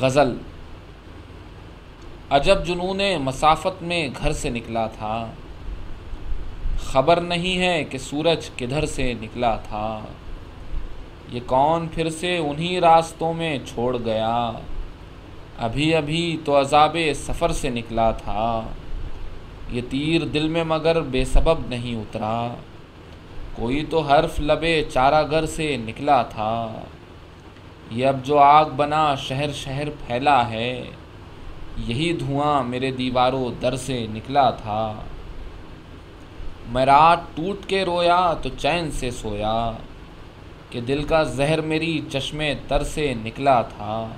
غزل۔ عجب جنون مسافت میں گھر سے نکلا تھا۔ خبر نہیں ہے کہ سورج کدھر سے نکلا تھا۔ یہ کون پھر سے انہی راستوں میں چھوڑ گیا۔ ابھی ابھی تو عذاب سفر سے نکلا تھا۔ یہ تیر دل میں مگر بے سبب نہیں اترا۔ کوئی تو حرف لبے چارہ گر سے نکلا تھا۔ یہ اب جو آگ بنا شہر شہر پھیلا ہے، یہی دھواں میرے دیواروں در سے نکلا تھا۔ میں رات ٹوٹ کے رویا تو چین سے سویا کہ دل کا زہر میری چشمے تر سے نکلا تھا۔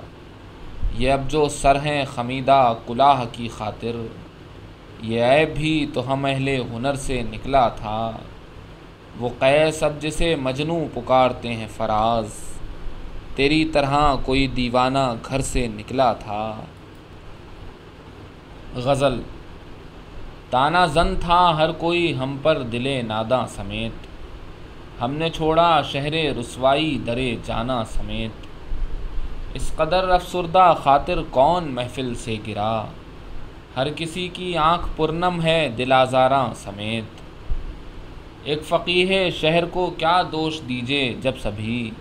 یہ اب جو سر ہیں خمیدہ کلاہ کی خاطر، یہ عیب بھی تو ہم اہل ہنر سے نکلا تھا۔ وہ قیس اب جسے مجنو پکارتے ہیں فراز۔ تیری طرح کوئی دیوانہ گھر سے نکلا تھا۔ غزل، تانا زن تھا ہر کوئی ہم پر دل ناداں سمیت۔ ہم نے چھوڑا شہر رسوائی درے جانا سمیت۔ اس قدر افسردہ خاطر کون محفل سے گرا۔ ہر کسی کی آنکھ پرنم ہے دل آزاراں سمیت۔ ایک فقیح شہر کو کیا دوش دیجے جب سبھی۔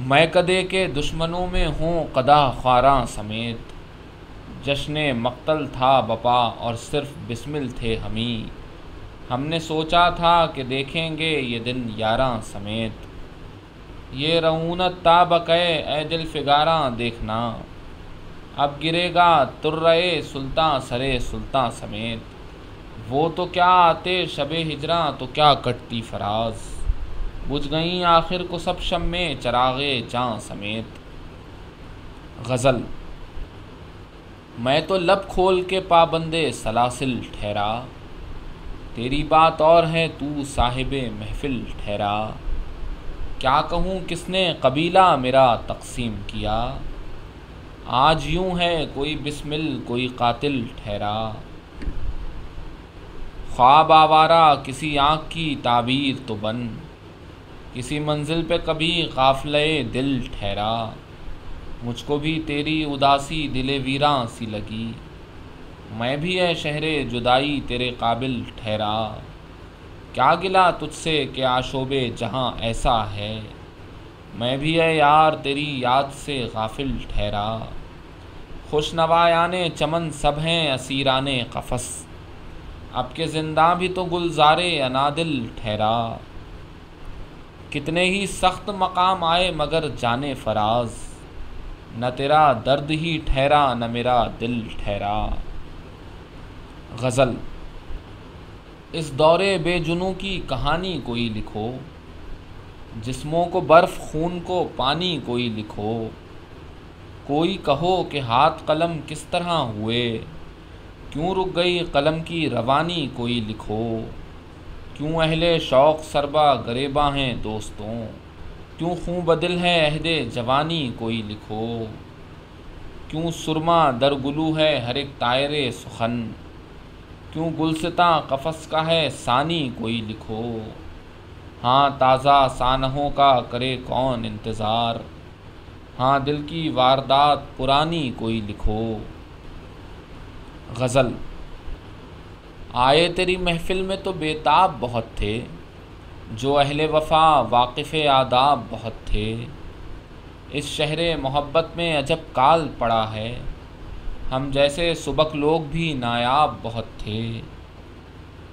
میں کدے کے دشمنوں میں ہوں قدا خواراں سمیت۔ جشن مقتل تھا بپا اور صرف بسمل تھے ہمیں۔ ہم نے سوچا تھا کہ دیکھیں گے یہ دن یاراں سمیت۔ یہ رعونت تا بقے اے دل فگاراں دیکھنا۔ اب گرے گا ترے سلطان سرے سلطان سمیت۔ وہ تو کیا آتے شب ہجراں تو کیا کٹتی فراز۔ بجھ گئیں آخر کو سب شم میں چراغے جاں سمیت۔ غزل۔ میں تو لب کھول کے پابندے سلاسل ٹھہرا۔ تیری بات اور ہے تو صاحب محفل ٹھہرا۔ کیا کہوں کس نے قبیلہ میرا تقسیم کیا؟ آج یوں ہے کوئی بسمل، کوئی قاتل ٹھہرا۔ خواب آوارہ کسی آنکھ کی تعبیر تو بن۔ کسی منزل پہ کبھی قافلے دل ٹھہرا، مجھ کو بھی تیری اداسی دل ویراں سی لگی۔ میں بھی ہے شہر جدائی تیرے قابل ٹھہرا۔ کیا گلا تجھ سے کہ آشوب جہاں ایسا ہے؟ میں بھی ہے یار تیری یاد سے غافل ٹھہرا۔ خوش نوایان چمن سب ہیں اسیران قفس۔ اب کے زندہ بھی تو گلزار انادل ٹھہرا۔ کتنے ہی سخت مقام آئے مگر جانے فراز۔ نہ تیرا درد ہی ٹھہرا، نہ میرا دل ٹھہرا۔ غزل۔ اس دور بے جنوں کی کہانی کوئی لکھو۔ جسموں کو برف، خون کو پانی کوئی لکھو۔ کوئی کہو کہ ہاتھ قلم کس طرح ہوئے۔ کیوں رک گئی قلم کی روانی کوئی لکھو۔ کیوں اہل شوق سربا غریباں ہیں دوستوں؟ کیوں خوں بدل ہے عہد جوانی کوئی لکھو؟ کیوں سرما در گلو ہے ہر ایک طائر سخن؟ کیوں گلستاں قفس کا ہے ثانی کوئی لکھو؟ ہاں تازہ سانحوں کا کرے کون انتظار؟ ہاں دل کی واردات پرانی کوئی لکھو؟ غزل آئے تیری محفل میں تو بیتاب بہت تھے، جو اہل وفا واقف آداب بہت تھے۔ اس شہر محبت میں عجب کال پڑا ہے، ہم جیسے سبق لوگ بھی نایاب بہت تھے۔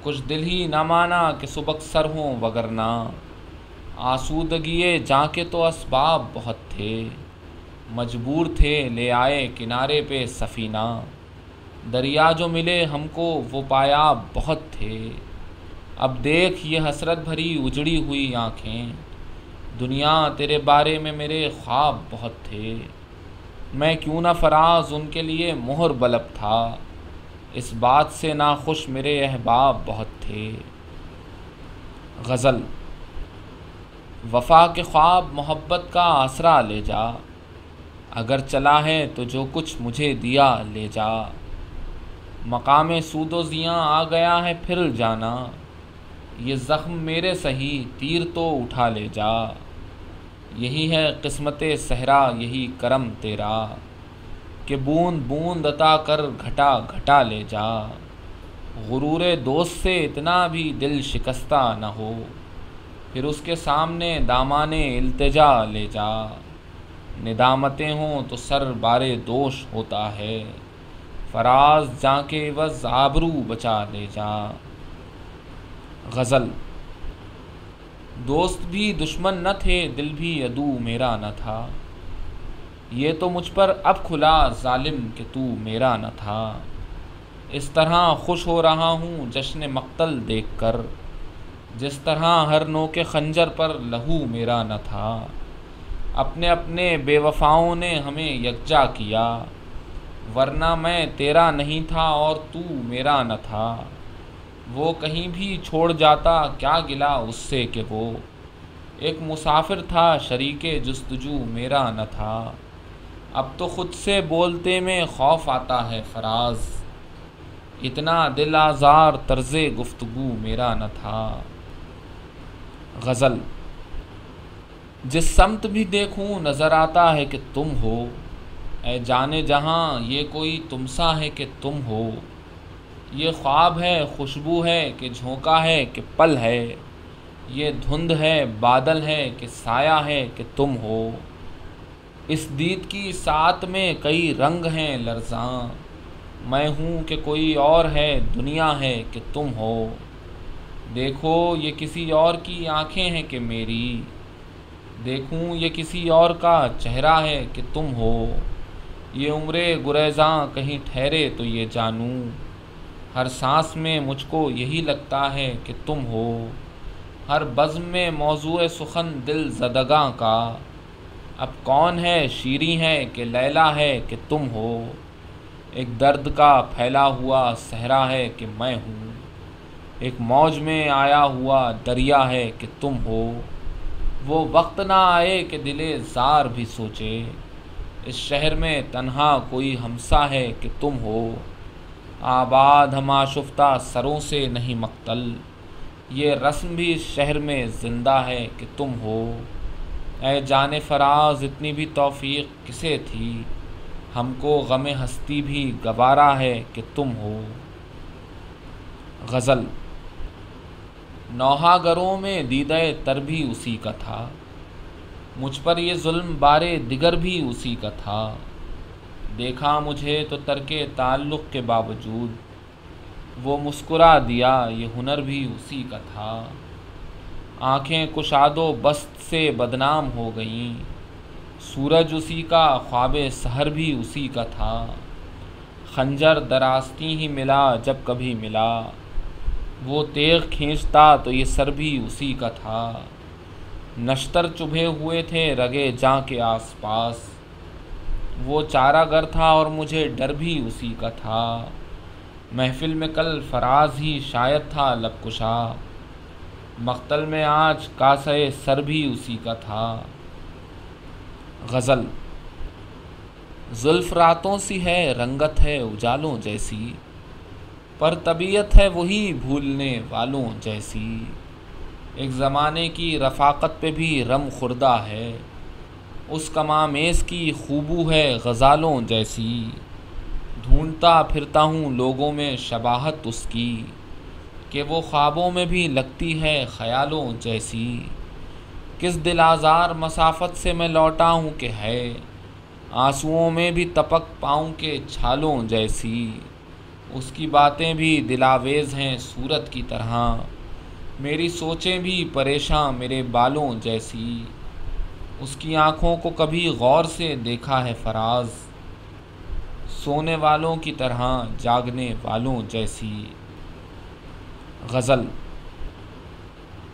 کچھ دل ہی نہ مانا کہ سبق سر ہوں وگرنا آسودگیے جاں کے تو اسباب بہت تھے۔ مجبور تھے لے آئے کنارے پہ سفینہ۔ دریا جو ملے ہم کو وہ پایا بہت تھے۔ اب دیکھ یہ حسرت بھری اجڑی ہوئی آنکھیں۔ دنیا تیرے بارے میں میرے خواب بہت تھے۔ میں کیوں نہ فراز ان کے لیے مہر بلب تھا۔ اس بات سے ناخوش میرے احباب بہت تھے۔ غزل، وفا کے خواب محبت کا آسرا لے جا۔ اگر چلا ہے تو جو کچھ مجھے دیا لے جا۔ مقام سود و زیاں آ گیا ہے، پھر جانا۔ یہ زخم میرے سہی، تیر تو اٹھا لے جا۔ یہی ہے قسمت صحرا، یہی کرم تیرا۔ کہ بوند بوند عطا کر، گھٹا گھٹا لے جا۔ غرور دوست سے اتنا بھی دل شکستہ نہ ہو۔ پھر اس کے سامنے دامان التجا لے جا۔ ندامتیں ہوں تو سر بارے دوش ہوتا ہے۔ فراز جا کے وز آبرو بچا لے جا غزل، دوست بھی دشمن نہ تھے، دل بھی ادو میرا نہ تھا۔ یہ تو مجھ پر اب کھلا ظالم کہ تو میرا نہ تھا۔ اس طرح خوش ہو رہا ہوں جشن مقتل دیکھ کر۔ جس طرح ہر نو کے خنجر پر لہو میرا نہ تھا۔ اپنے اپنے بے وفاؤں نے ہمیں یکجا کیا۔ ورنہ میں تیرا نہیں تھا اور تو میرا نہ تھا۔ وہ کہیں بھی چھوڑ جاتا، کیا گلا اس سے کہ وہ؟ ایک مسافر تھا شریک، جستجو میرا نہ تھا۔ اب تو خود سے بولتے میں خوف آتا ہے فراز۔ اتنا دل آزار طرز گفتگو میرا نہ تھا۔ غزل۔ جس سمت بھی دیکھوں نظر آتا ہے کہ تم ہو۔ اے جانے جہاں، یہ کوئی تم سا ہے کہ تم ہو۔ یہ خواب ہے، خوشبو ہے کہ جھونکا ہے کہ پل ہے۔ یہ دھند ہے، بادل ہے کہ سایہ ہے کہ تم ہو۔ اس دید کی ساتھ میں کئی رنگ ہیں لرزاں۔ میں ہوں کہ کوئی اور ہے، دنیا ہے کہ تم ہو۔ دیکھو، یہ کسی اور کی آنکھیں ہیں کہ میری۔ دیکھوں، یہ کسی اور کا چہرہ ہے کہ تم ہو۔ یہ عمر گریزاں کہیں ٹھہرے تو یہ جانوں۔ ہر سانس میں مجھ کو یہی لگتا ہے کہ تم ہو۔ ہر بزم میں موضوع سخن دل زدگاں کا۔ اب کون ہے شیریں ہے کہ لیلا ہے کہ تم ہو۔ ایک درد کا پھیلا ہوا صحرا ہے کہ میں ہوں۔ ایک موج میں آیا ہوا دریا ہے کہ تم ہو۔ وہ وقت نہ آئے کہ دل زار بھی سوچے۔ اس شہر میں تنہا کوئی ہمسا ہے کہ تم ہو۔ آباد ہما شفتہ سروں سے نہیں مقتل۔ یہ رسم بھی اس شہر میں زندہ ہے کہ تم ہو۔ اے جان فراز، اتنی بھی توفیق کسے تھی؟ ہم کو غم ہستی بھی گوارا ہے کہ تم ہو۔ غزل، نوحہ گروں میں دیدہ تر بھی اسی کا تھا۔ مجھ پر یہ ظلم بارے دیگر بھی اسی کا تھا۔ دیکھا مجھے تو ترک تعلق کے باوجود وہ مسکرا دیا، یہ ہنر بھی اسی کا تھا۔ آنکھیں کشاد و بست سے بدنام ہو گئیں۔ سورج اسی کا، خواب سحر بھی اسی کا تھا۔ خنجر دراستی ہی ملا جب کبھی ملا۔ وہ تیغ کھینچتا تو یہ سر بھی اسی کا تھا۔ نشتر چبھے ہوئے تھے رگے جاں کے آس پاس۔ وہ چارہ گر تھا اور مجھے ڈر بھی اسی کا تھا۔ محفل میں کل فراز ہی شاید تھا لب کشا۔ مقتل میں آج کاسے سر بھی اسی کا تھا۔ غزل زلف راتوں سی ہے، رنگت ہے اجالوں جیسی۔ پر طبیعت ہے وہی بھولنے والوں جیسی۔ ایک زمانے کی رفاقت پہ بھی رم خوردہ ہے۔ اس کمامیز کی خوبو ہے غزالوں جیسی۔ ڈھونڈتا پھرتا ہوں لوگوں میں شباہت اس کی کہ وہ خوابوں میں بھی لگتی ہے خیالوں جیسی۔ کس دل آزار مسافت سے میں لوٹا ہوں کہ ہے۔ آنسوؤں میں بھی تپک پاؤں کے چھالوں جیسی۔ اس کی باتیں بھی دلاویز ہیں صورت کی طرح۔ میری سوچیں بھی پریشاں میرے بالوں جیسی۔ اس کی آنکھوں کو کبھی غور سے دیکھا ہے فراز۔ سونے والوں کی طرح جاگنے والوں جیسی۔ غزل۔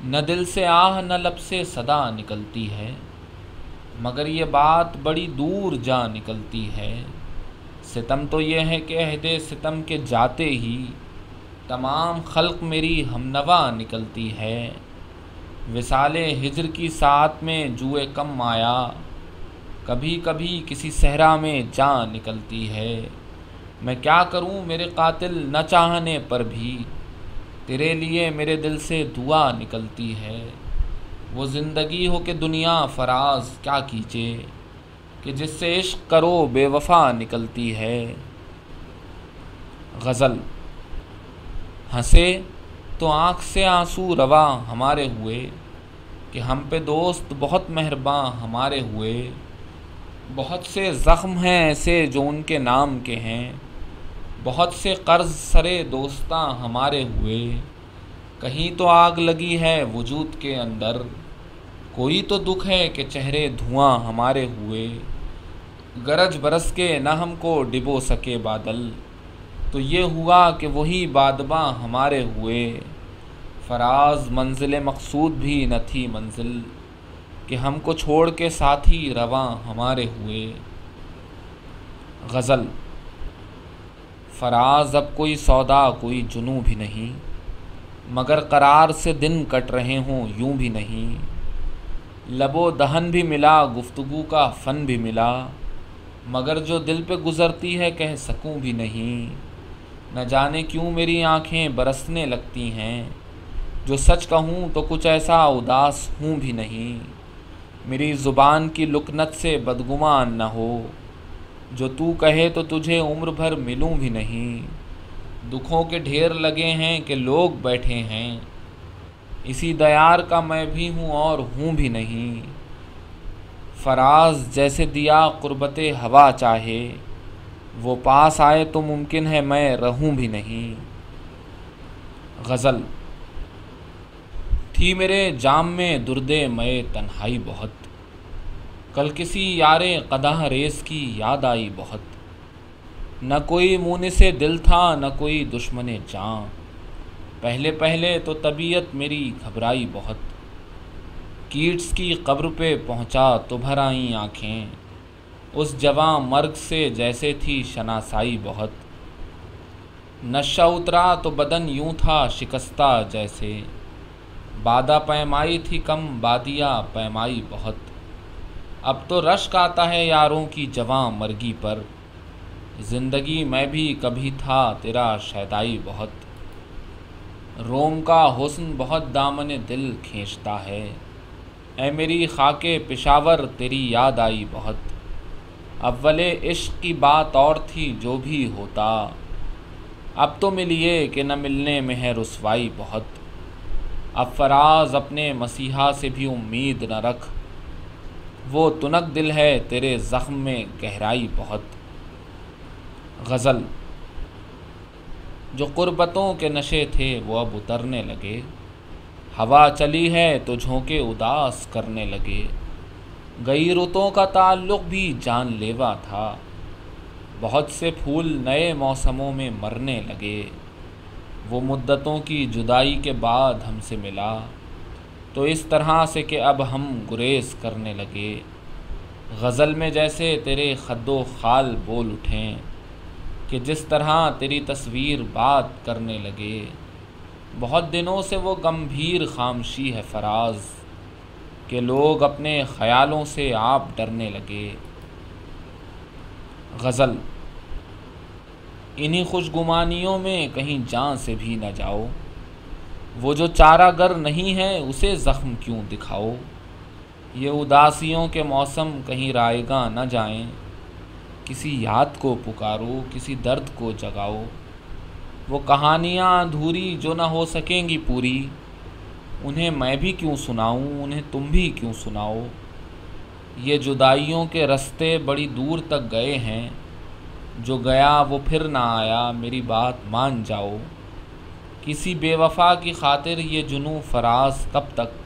نہ دل سے آہ، نہ لب سے صدا نکلتی ہے، مگر یہ بات بڑی دور جا نکلتی ہے۔ ستم تو یہ ہے کہ عہد ستم کے جاتے ہی۔ تمام خلق میری ہمنوا نکلتی ہے۔ وصال ہجر کی ساتھ میں جوئے کم آیا۔ کبھی کبھی کسی صحرا میں جان نکلتی ہے۔ میں کیا کروں میرے قاتل نہ چاہنے پر بھی۔ تیرے لیے میرے دل سے دعا نکلتی ہے۔ وہ زندگی ہو کہ دنیا فراز کیا کیجے کہ جس سے عشق کرو بے وفا نکلتی ہے۔ غزل ہنسے تو آنکھ سے آنسو روا ہمارے ہوئے کہ ہم پہ دوست بہت مہرباں ہمارے ہوئے۔ بہت سے زخم ہیں ایسے جو ان کے نام کے ہیں۔ بہت سے قرض سرے دوستاں ہمارے ہوئے۔ کہیں تو آگ لگی ہے وجود کے اندر۔ کوئی تو دکھ ہے کہ چہرے دھواں ہمارے ہوئے۔ گرج برس کے نہ ہم کو ڈبو سکے بادل۔ تو یہ ہوا کہ وہی بادباں ہمارے ہوئے۔ فراز منزل مقصود بھی نہ تھی منزل کہ ہم کو چھوڑ کے ساتھی رواں ہمارے ہوئے۔ غزل فراز اب کوئی سودا، کوئی جنوں بھی نہیں، مگر قرار سے دن کٹ رہے ہوں، یوں بھی نہیں۔ لب و دہن بھی ملا، گفتگو کا فن بھی ملا، مگر جو دل پہ گزرتی ہے کہہ سکوں بھی نہیں۔ نہ جانے کیوں میری آنکھیں برسنے لگتی ہیں؟ جو سچ کہوں تو کچھ ایسا اداس ہوں بھی نہیں۔ میری زبان کی لکنت سے بدگمان نہ ہو۔ جو تو کہے تو تجھے عمر بھر ملوں بھی نہیں۔ دکھوں کے ڈھیر لگے ہیں کہ لوگ بیٹھے ہیں۔ اسی دیار کا میں بھی ہوں اور ہوں بھی نہیں۔ فراز جیسے دیا قربت ہوا چاہے۔ وہ پاس آئے تو ممکن ہے میں رہوں بھی نہیں۔ غزل۔ تھی میرے جام میں دردے میں تنہائی بہت۔ کل کسی یار قدح ریس کی یاد آئی بہت۔ نہ کوئی مون سے دل تھا، نہ کوئی دشمن جاں پہلے پہلے تو طبیعت میری گھبرائی بہت۔ کیٹس کی قبر پہ پہنچا، تو بھر آئیں آنکھیں۔ اس جواں مرگ سے جیسے تھی شناسائی بہت۔ نشہ اترا تو بدن یوں تھا شکستہ جیسے۔ بادہ پیمائی تھی کم، بادیا پیمائی بہت۔ اب تو رشک آتا ہے یاروں کی جواں مرگی پر۔ زندگی میں بھی کبھی تھا تیرا شیدائی بہت۔ روم کا حسن بہت دامن دل کھینچتا ہے۔ اے میری خاک پشاور، تیری یاد آئی بہت۔ اول عشق کی بات اور تھی جو بھی ہوتا۔ اب تو ملیے کہ نہ ملنے میں ہے رسوائی بہت۔ اب فراز اپنے مسیحا سے بھی امید نہ رکھ۔ وہ تنک دل ہے تیرے زخم میں گہرائی بہت۔ غزل۔ جو قربتوں کے نشے تھے وہ اب اترنے لگے۔ ہوا چلی ہے تو جھونکے اداس کرنے لگے۔ گئی رتوں کا تعلق بھی جان لیوا تھا۔ بہت سے پھول نئے موسموں میں مرنے لگے۔ وہ مدتوں کی جدائی کے بعد ہم سے ملا۔ تو اس طرح سے کہ اب ہم گریز کرنے لگے۔ غزل میں جیسے تیرے خد و خال بول اٹھیں کہ جس طرح تیری تصویر بات کرنے لگے۔ بہت دنوں سے وہ گمبھیر خامشی ہے فراز۔ کہ لوگ اپنے خیالوں سے آپ ڈرنے لگے۔ غزل، انہی خوش گمانیوں میں کہیں جان سے بھی نہ جاؤ۔ وہ جو چارہ گر نہیں ہے، اسے زخم کیوں دکھاؤ؟ یہ اداسیوں کے موسم کہیں رائے گاہ نہ جائیں۔ کسی یاد کو پکارو، کسی درد کو جگاؤ۔ وہ کہانیاں ادھوری جو نہ ہو سکیں گی پوری۔ انہیں میں بھی کیوں سناؤں؟ انہیں تم بھی کیوں سناؤ؟ یہ جدائیوں کے رستے بڑی دور تک گئے ہیں۔ جو گیا وہ پھر نہ آیا، میری بات مان جاؤ۔ کسی بے وفا کی خاطر یہ جنو فراز کب تک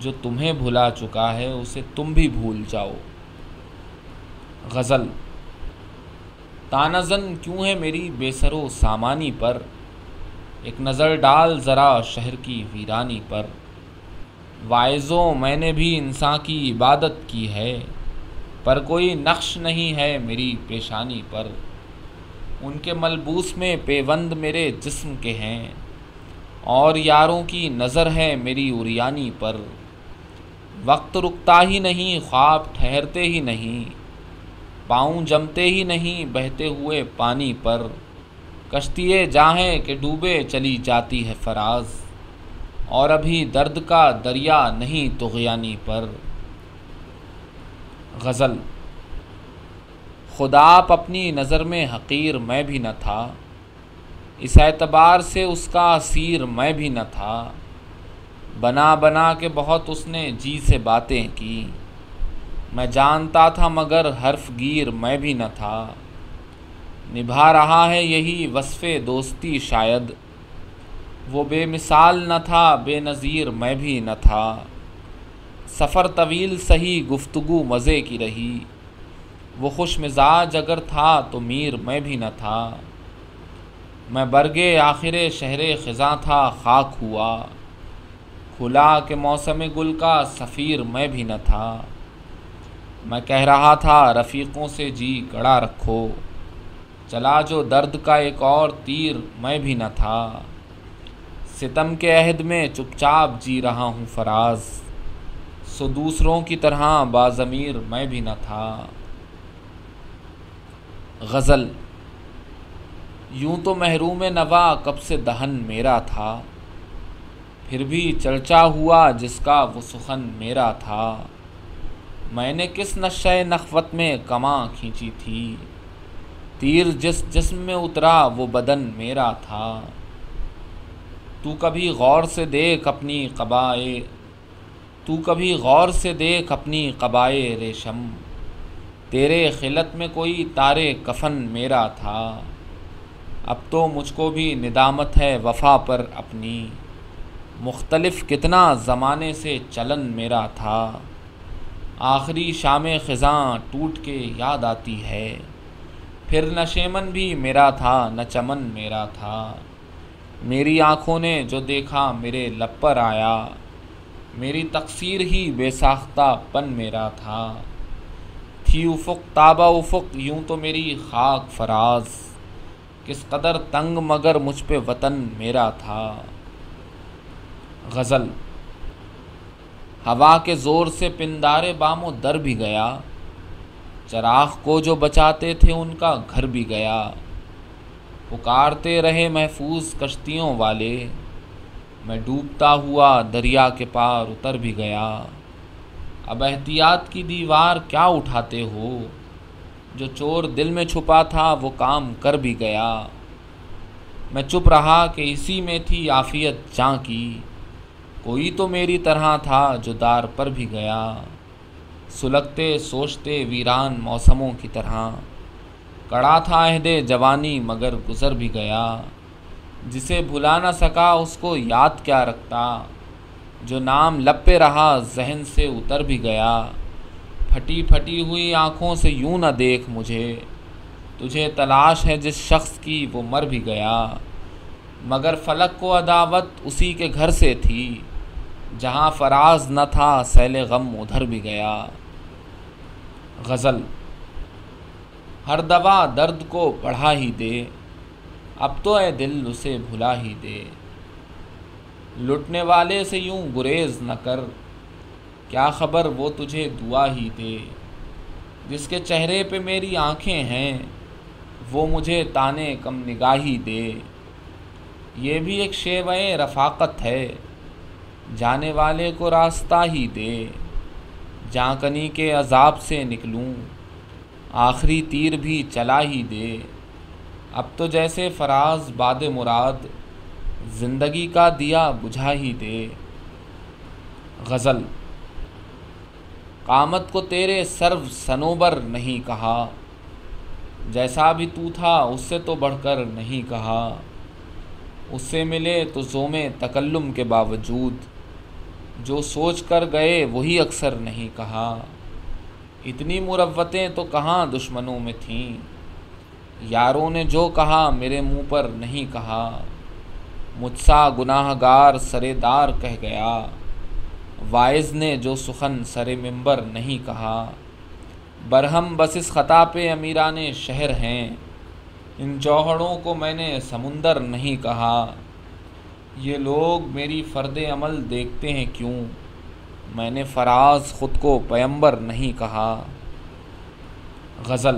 جو تمہیں بھلا چکا ہے، اسے تم بھی بھول جاؤ۔ غزل تانزن کیوں ہے میری بے سر و سامانی پر؟ ایک نظر ڈال ذرا شہر کی ویرانی پر۔ وائزوں میں نے بھی انسان کی عبادت کی ہے، پر کوئی نقش نہیں ہے میری پیشانی پر۔ ان کے ملبوس میں پیوند میرے جسم کے ہیں، اور یاروں کی نظر ہے میری اریانی پر۔ وقت رکتا ہی نہیں، خواب ٹھہرتے ہی نہیں، پاؤں جمتے ہی نہیں، بہتے ہوئے پانی پر۔ کشتیے جاہیں کہ ڈوبے چلی جاتی ہے فراز۔ اور ابھی درد کا دریا نہیں تغیانی پر۔ غزل۔ خدا آپ اپنی نظر میں حقیر میں بھی نہ تھا۔ اس اعتبار سے اس کا اسیر میں بھی نہ تھا۔ بنا بنا کے بہت اس نے جی سے باتیں کی۔ میں جانتا تھا مگر حرف گیر میں بھی نہ تھا۔ نبھا رہا ہے یہی وصف دوستی شاید۔ وہ بے مثال نہ تھا، بے نظیر میں بھی نہ تھا۔ سفر طویل سہی گفتگو مزے کی رہی۔ وہ خوش مزاج اگر تھا تو میر میں بھی نہ تھا۔ میں برگے آخر شہر خزاں تھا، خاک ہوا۔ کھلا کہ موسم گل کا سفیر میں بھی نہ تھا۔ میں کہہ رہا تھا، رفیقوں سے جی کڑا رکھو۔ چلا جو درد کا ایک اور تیر میں بھی نہ تھا۔ ستم کے عہد میں چپ چاپ جی رہا ہوں فراز۔ سو دوسروں کی طرح بازمیر میں بھی نہ تھا۔ غزل۔ یوں تو محروم نوا کب سے دہن میرا تھا۔ پھر بھی چرچا ہوا جس کا وہ سخن میرا تھا۔ میں نے کس نشے نخوت میں کماں کھینچی تھی۔ تیر جس جسم میں اترا، وہ بدن میرا تھا۔ تو کبھی غور سے دیکھ اپنی قبائے، تو کبھی غور سے دیکھ اپنی قبائے ریشم۔ تیرے خلت میں کوئی تارے کفن میرا تھا۔ اب تو مجھ کو بھی ندامت ہے وفا پر اپنی۔ مختلف کتنا زمانے سے چلن میرا تھا۔ آخری شام خزاں ٹوٹ کے یاد آتی ہے۔ پھر نہ شیمن بھی میرا تھا، نہ چمن میرا تھا۔ میری آنکھوں نے جو دیکھا، میرے لب پر آیا۔ میری تقصیر ہی بے ساختہ پن میرا تھا۔ تھی افق تابہ افق، یوں تو میری خاک فراز۔ کس قدر تنگ مگر مجھ پہ وطن میرا تھا۔ غزل۔ ہوا کے زور سے پندار بام و در بھی گیا۔ چراغ کو جو بچاتے تھے ان کا گھر بھی گیا۔ پکارتے رہے محفوظ کشتیوں والے۔ میں ڈوبتا ہوا دریا کے پار اتر بھی گیا۔ اب احتیاط کی دیوار کیا اٹھاتے ہو؟ جو چور دل میں چھپا تھا وہ کام کر بھی گیا۔ میں چپ رہا کہ اسی میں تھی عافیت جاں کی۔ کوئی تو میری طرح تھا جو دار پر بھی گیا۔ سلگتے، سوچتے ویران موسموں کی طرح۔ کڑا تھا عہد جوانی مگر گزر بھی گیا۔ جسے بھلا نہ سکا اس کو یاد کیا رکھتا۔ جو نام لب پہ رہا ذہن سے اتر بھی گیا۔ پھٹی پھٹی ہوئی آنکھوں سے یوں نہ دیکھ مجھے۔ تجھے تلاش ہے جس شخص کی وہ مر بھی گیا۔ مگر فلک کو عداوت اسی کے گھر سے تھی۔ جہاں فراز نہ تھا سیل غم ادھر بھی گیا۔ غزل۔ ہر دوا درد کو بڑھا ہی دے، اب تو اے دل اسے بھلا ہی دے۔ لٹنے والے سے یوں گریز نہ کر، کیا خبر وہ تجھے دعا ہی دے؟ جس کے چہرے پہ میری آنکھیں ہیں، وہ مجھے تانے کم نگاہی دے۔ یہ بھی ایک شیوئے رفاقت ہے، جانے والے کو راستہ ہی دے۔ جانکنی کے عذاب سے نکلوں، آخری تیر بھی چلا ہی دے۔ اب تو جیسے فراز باد مراد، زندگی کا دیا بجھا ہی دے۔ غزل، قامت کو تیرے سرو سنوبر نہیں کہا۔ جیسا بھی تو تھا، اس سے تو بڑھ کر نہیں کہا۔ اس سے ملے تو زوم تکلم کے باوجود۔ جو سوچ کر گئے وہی اکثر نہیں کہا۔ اتنی مروتیں تو کہاں دشمنوں میں تھیں؟ یاروں نے جو کہا میرے منہ پر نہیں کہا۔ مجھ سا گناہ گار سرے دار کہہ گیا۔ وائز نے جو سخن سر ممبر نہیں کہا۔ برہم بس اس خطا پہ امیران شہر ہیں۔ ان جوہڑوں کو میں نے سمندر نہیں کہا۔ یہ لوگ میری فرد عمل دیکھتے ہیں کیوں؟ میں نے فراز خود کو پیمبر نہیں کہا۔ غزل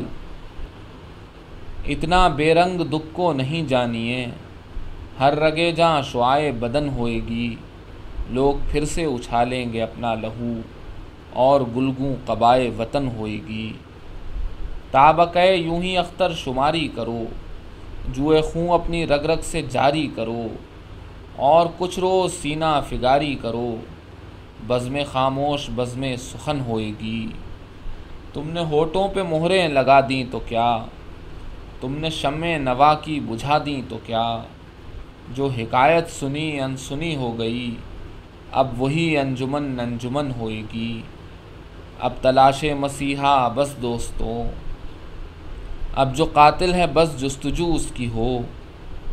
اتنا بے رنگ دکھ کو نہیں جانیے، ہر رگے جہاں شعائے بدن ہوئے گی، لوگ پھر سے اچھالیں گے اپنا لہو، اور گلگوں قبائے وطن ہوئے گی۔ تابق یوں ہی اختر شماری کرو، جوئے خوں اپنی رگ رگ سے جاری کرو۔ اور کچھ روز سینہ فگاری کرو، بزم خاموش بزم سخن ہوئے گی۔ تم نے ہوٹوں پہ مہریں لگا دیں تو کیا؟ تم نے شم نوا کی بجھا دیں تو کیا؟ جو حکایت سنی انسنی ہو گئی، اب وہی انجمن انجمن ہوئے گی۔ اب تلاش مسیحا بس دوستوں، اب جو قاتل ہے بس جستجو اس کی ہو۔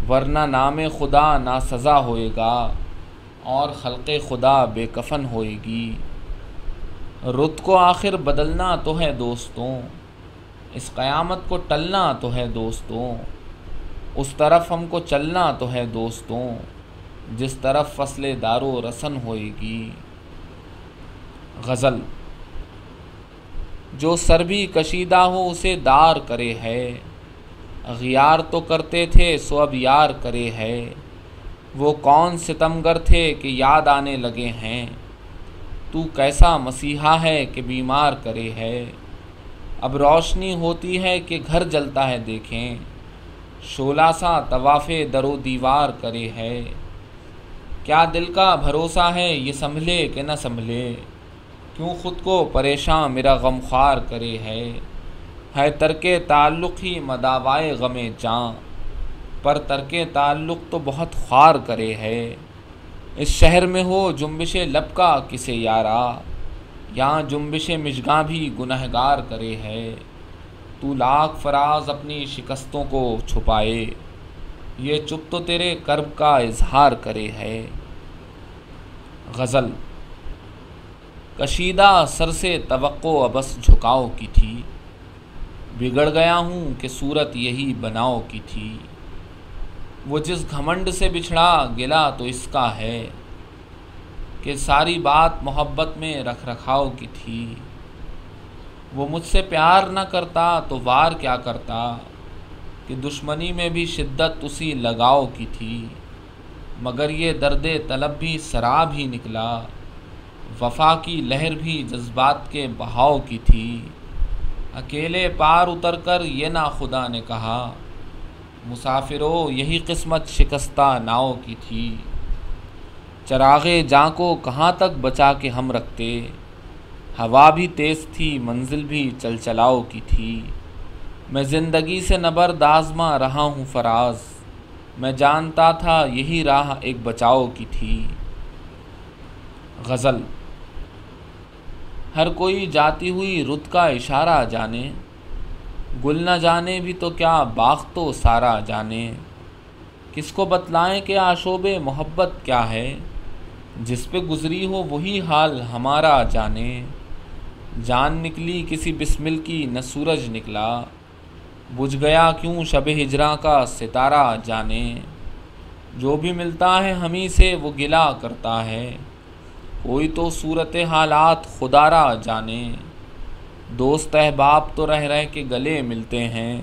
ورنہ نام خدا نا سزا ہوئے گا اور خلق خدا بے کفن ہوئے گی۔ رت کو آخر بدلنا تو ہے دوستوں، اس قیامت کو ٹلنا تو ہے دوستوں۔ اس طرف ہم کو چلنا تو ہے دوستوں، جس طرف فصل دار و رسن ہوئے گی۔ غزل، جو سر بھی کشیدہ ہو اسے دار کرے ہے۔ غیار تو کرتے تھے، سو اب یار کرے ہے۔ وہ کون ستمگر تھے کہ یاد آنے لگے ہیں۔ تو کیسا مسیحا ہے کہ بیمار کرے ہے۔ اب روشنی ہوتی ہے کہ گھر جلتا ہے دیکھیں۔ شولا سا طواف در و دیوار کرے ہے۔ کیا دل کا بھروسہ ہے یہ سنبھلے کہ نہ سنبھلے؟ کیوں خود کو پریشاں میرا غم خوار کرے ہے؟ ہے ترک تعلق ہی مداوائے غم جاں۔ پر ترک تعلق تو بہت خوار کرے ہے۔ اس شہر میں ہو جنبش لب کا کسے یارا۔ یہاں جنبش مشگاں بھی گنہگار کرے ہے۔ تو لاکھ فراز اپنی شکستوں کو چھپائے۔ یہ چپ تو تیرے کرب کا اظہار کرے ہے۔ غزل۔ کشیدہ سر سے توقع ابس جھکاؤ کی تھی۔ بگڑ گیا ہوں کہ صورت یہی بناؤ کی تھی۔ وہ جس گھمنڈ سے بچھڑا گلا تو اس کا ہے کہ ساری بات محبت میں رکھ رکھاؤ کی تھی۔ وہ مجھ سے پیار نہ کرتا تو وار کیا کرتا کہ دشمنی میں بھی شدت اسی لگاؤ کی تھی۔ مگر یہ درد طلب بھی سراب ہی نکلا۔ وفا کی لہر بھی جذبات کے بہاؤ کی تھی۔ اکیلے پار اتر کر یہ نا خدا نے کہا مسافروں یہی قسمت شکستہ ناؤ کی تھی۔ چراغ جاں کو کہاں تک بچا کے ہم رکھتے؟ ہوا بھی تیز تھی، منزل بھی چل چلاؤ کی تھی۔ میں زندگی سے نبر رہا ہوں فراز۔ میں جانتا تھا یہی راہ ایک بچاؤ کی تھی۔ غزل ہر کوئی جاتی ہوئی رت کا اشارہ جانے۔ گل نہ جانے بھی تو کیا باغ تو سارا جانے۔ کس کو بتلائیں کہ آشوب محبت کیا ہے۔ جس پہ گزری ہو وہی حال ہمارا جانے۔ جان نکلی کسی بسمل کی نہ سورج نکلا۔ بجھ گیا کیوں شب ہجراں کا ستارہ جانے۔ جو بھی ملتا ہے ہمیں سے وہ گلا کرتا ہے۔ کوئی تو صورت حالات خدارہ جانے۔ دوست احباب تو رہ رہ کے گلے ملتے ہیں۔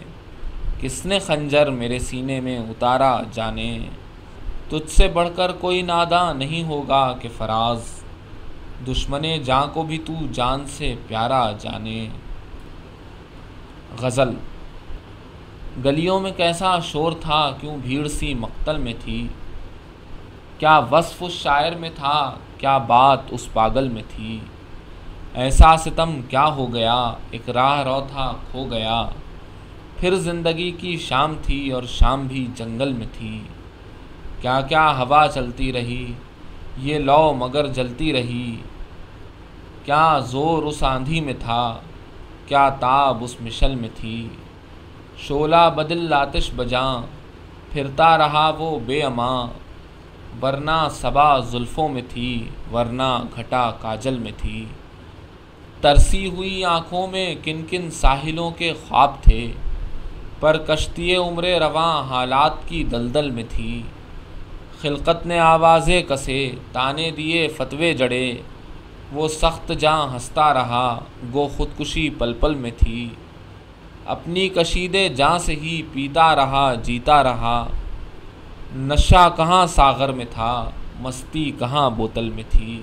کس نے خنجر میرے سینے میں اتارا جانے؟ تجھ سے بڑھ کر کوئی ناداں نہیں ہوگا کہ فراز۔ دشمن جاں کو بھی تو جان سے پیارا جانے۔ غزل۔ گلیوں میں کیسا شور تھا، کیوں بھیڑ سی مقتل میں تھی۔ کیا وصف اس شاعر میں تھا کیا بات اس پاگل میں تھی؟ ایسا ستم کیا ہو گیا؟ ایک راہ رو تھا کھو گیا۔ پھر زندگی کی شام تھی اور شام بھی جنگل میں تھی۔ کیا کیا ہوا چلتی رہی؟ یہ لو مگر جلتی رہی۔ کیا زور اس آندھی میں تھا؟ کیا تاب اس مشل میں تھی؟ شولہ بدل لاتش بجاں، پھرتا رہا وہ بے اماں۔ ورنہ صبا زلفوں میں تھی، ورنہ گھٹا کاجل میں تھی۔ ترسی ہوئی آنکھوں میں کن کن ساحلوں کے خواب تھے۔ پر کشتی عمر رواں حالات کی دلدل میں تھی۔ خلقت نے آوازیں کسے، تانے دیے فتوے جڑے۔ وہ سخت جاں ہنستا رہا، گو خودکشی پل پل میں تھی۔ اپنی کشیدے جاں سے ہی پیتا رہا، جیتا رہا۔ نشہ کہاں ساغر میں تھا مستی کہاں بوتل میں تھی؟